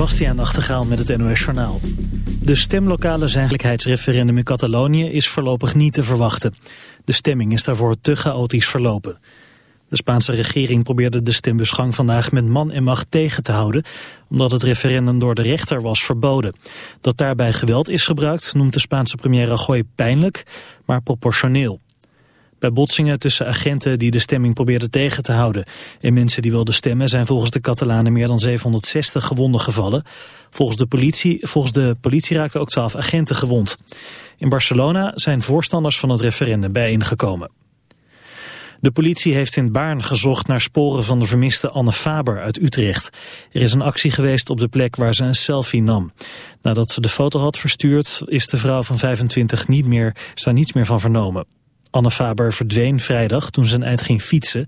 Bastiaan Nachtegaal met het NOS Journaal. De stemlokale zijnlijkheidsreferendum in Catalonië is voorlopig niet te verwachten. De stemming is daarvoor te chaotisch verlopen. De Spaanse regering probeerde de stembusgang vandaag met man en macht tegen te houden, omdat het referendum door de rechter was verboden. Dat daarbij geweld is gebruikt noemt de Spaanse premier Rajoy pijnlijk, maar proportioneel. Bij botsingen tussen agenten die de stemming probeerden tegen te houden en mensen die wilden stemmen zijn volgens de Catalanen meer dan 760 gewonden gevallen. Volgens de politie, volgens de politie raakten ook 12 agenten gewond. In Barcelona zijn voorstanders van het referendum bijeengekomen. De politie heeft in Baarn gezocht naar sporen van de vermiste Anne Faber uit Utrecht. Er is een actie geweest op de plek waar ze een selfie nam. Nadat ze de foto had verstuurd is de vrouw van 25 niet meer, is daar niets meer van vernomen. Anne Faber verdween vrijdag toen ze een eind ging fietsen.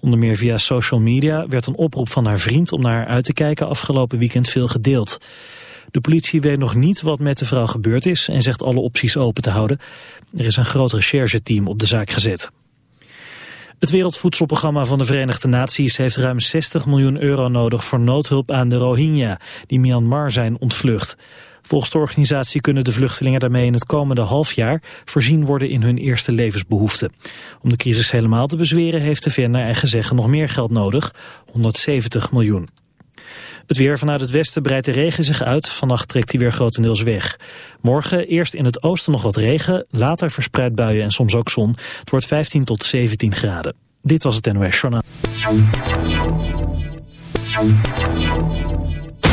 Onder meer via social media werd een oproep van haar vriend om naar haar uit te kijken afgelopen weekend veel gedeeld. De politie weet nog niet wat met de vrouw gebeurd is en zegt alle opties open te houden. Er is een groot rechercheteam op de zaak gezet. Het Wereldvoedselprogramma van de Verenigde Naties heeft ruim 60 miljoen euro nodig voor noodhulp aan de Rohingya, die Myanmar zijn ontvlucht. Volgens de organisatie kunnen de vluchtelingen daarmee in het komende half jaar voorzien worden in hun eerste levensbehoeften. Om de crisis helemaal te bezweren heeft de VN naar eigen zeggen nog meer geld nodig, 170 miljoen. Het weer vanuit het westen breidt de regen zich uit. Vannacht trekt hij weer grotendeels weg. Morgen eerst in het oosten nog wat regen, later verspreid buien en soms ook zon. Het wordt 15 tot 17 graden. Dit was het NOS Journaal.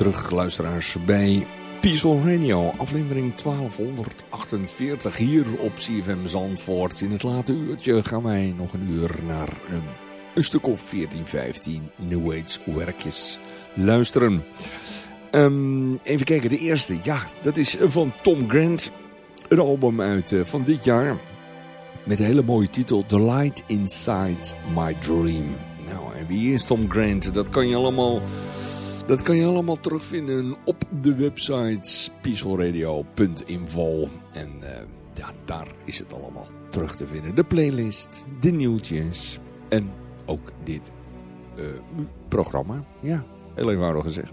Terug, luisteraars, bij Peaceful Radio, aflevering 1248 hier op CFM Zandvoort. In het late uurtje gaan wij nog een uur naar een, een stuk of 14, 15 New Age werkjes luisteren. Um, even kijken, de eerste, ja, dat is van Tom Grant. Een album uit uh, van dit jaar met een hele mooie titel, The Light Inside My Dream. Nou, en wie is Tom Grant? Dat kan je allemaal... Dat kan je allemaal terugvinden op de website peacefulradio.info. En uh, ja, daar is het allemaal terug te vinden. De playlist, de nieuwtjes en ook dit uh, programma. Ja, heel eenvoudig gezegd.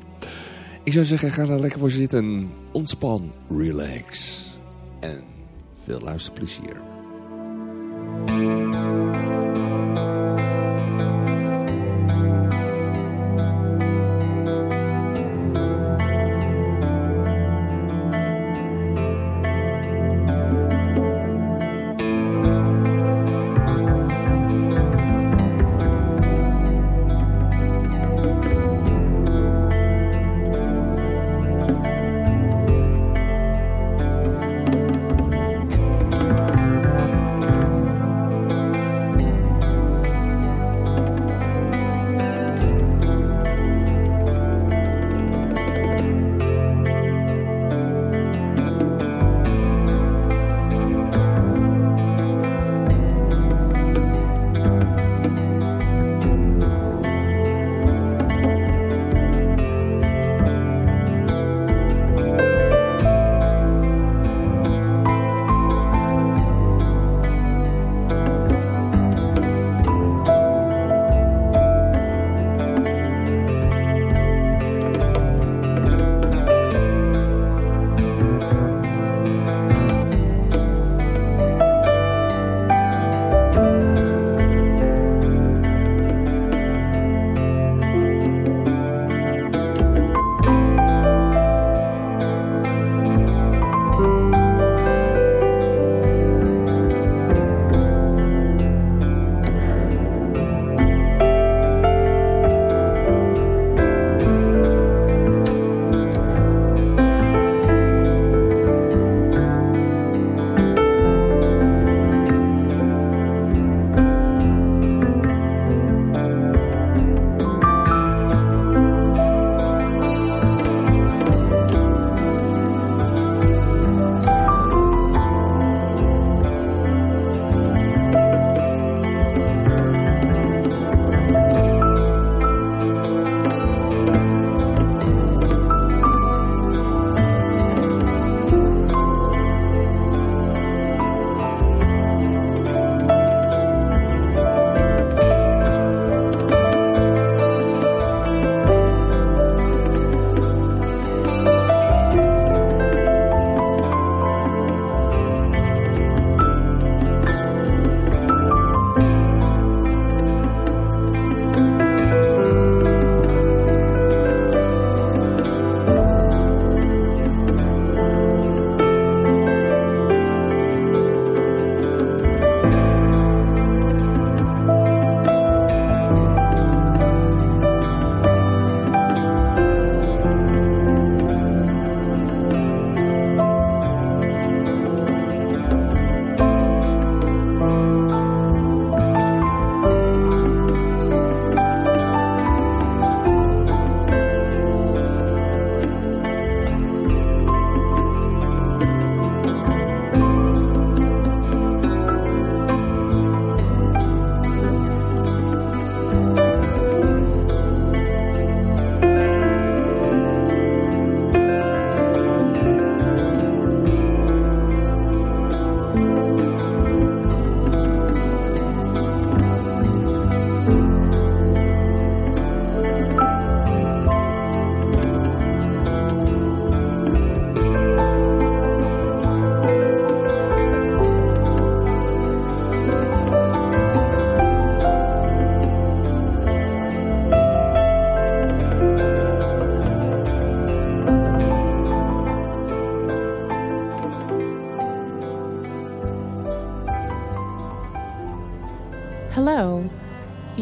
Ik zou zeggen, ga daar lekker voor zitten. Ontspan, relax en veel luisterplezier.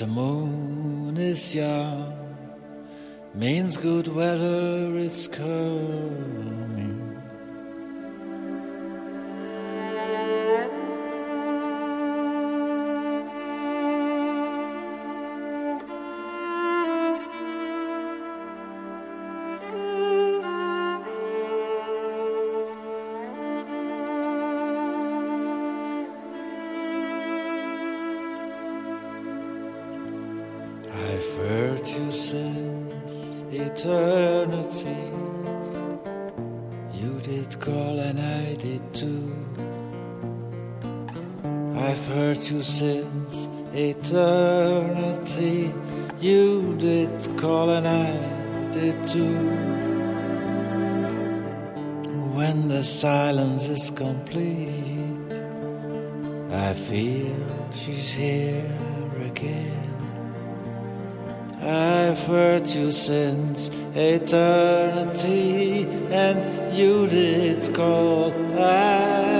The moon is young, means good weather, it's coming. you since eternity. You did call and I did too. I've heard you since eternity. You did call and I did too. When the silence is complete, I feel she's here again. I've heard you since eternity, and you did call. I